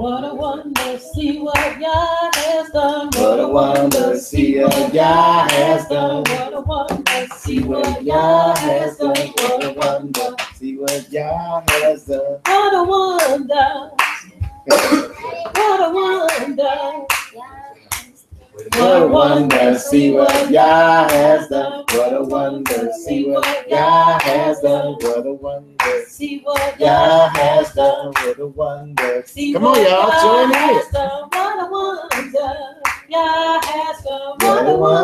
What a wonder, see what Yah has done. What a wonder, see what Yah has done. What a wonder, See what Yah has done. What a wonder, see what Yah has done. What a wonder. What a wonder. What a wonder, see what Yah has done. What a wonder, see what Yah has done. What a wonder, See what Yah has done. What a wonder. See Come on, y'all, join in. What a wonder. Yah has wonder.